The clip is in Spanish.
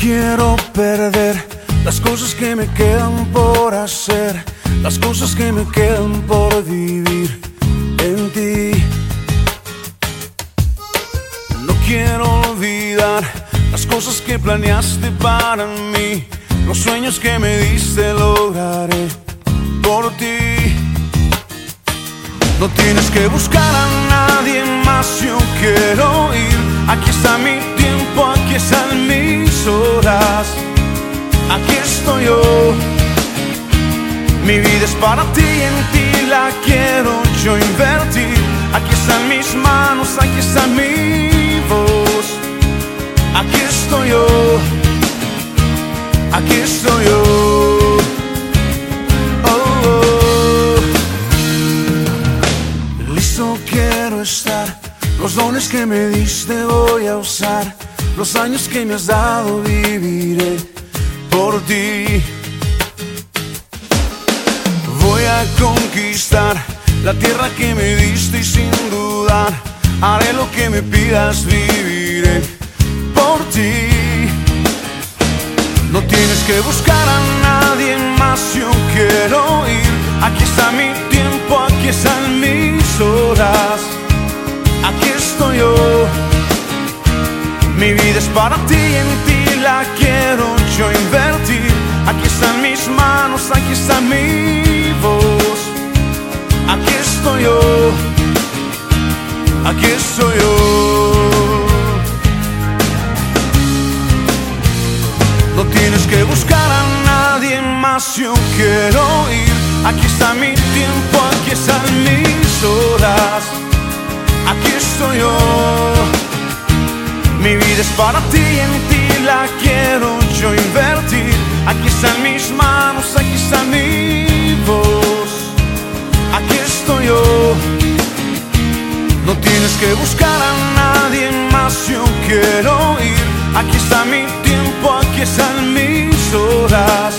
quiero perder las cosas que me quedan por hacer, las cosas que me quedan por vivir en ti. No quiero olvidar las cosas que planeaste para mí, los sueños que me diste lograré por ti. No tienes que buscar a nadie más, yo quiero ir. Aquí está mi Yo. Mi vida es para ti, en ti la quiero yo invertir. Aquí están mis manos, aquí está mi voz. Aquí estoy yo. Aquí estoy yo. Oh, oh. Listo quiero estar. Los dones que me diste voy a usar. Los años que me has dado viviré por ti. Voy a conquistar la tierra que me diste y sin dudar haré lo que me pidas, viviré por ti. No tienes que buscar a nadie más, yo quiero ir. Aquí está mi tiempo, aquí están mis horas. Aquí estoy yo. Mi vida es para ti, en ti la quiero yo invertir. Aquí están mis manos, aquí está mi voz. Aquí estoy yo. Aquí estoy yo. No tienes que buscar a nadie más, yo quiero ir. Aquí está mi tiempo, aquí están para ti, en ti la quiero yo invertir. Aquí están mis manos, aquí está mi voz. Aquí estoy yo. No tienes que buscar a nadie más, yo quiero ir. Aquí está mi tiempo, aquí están mis horas.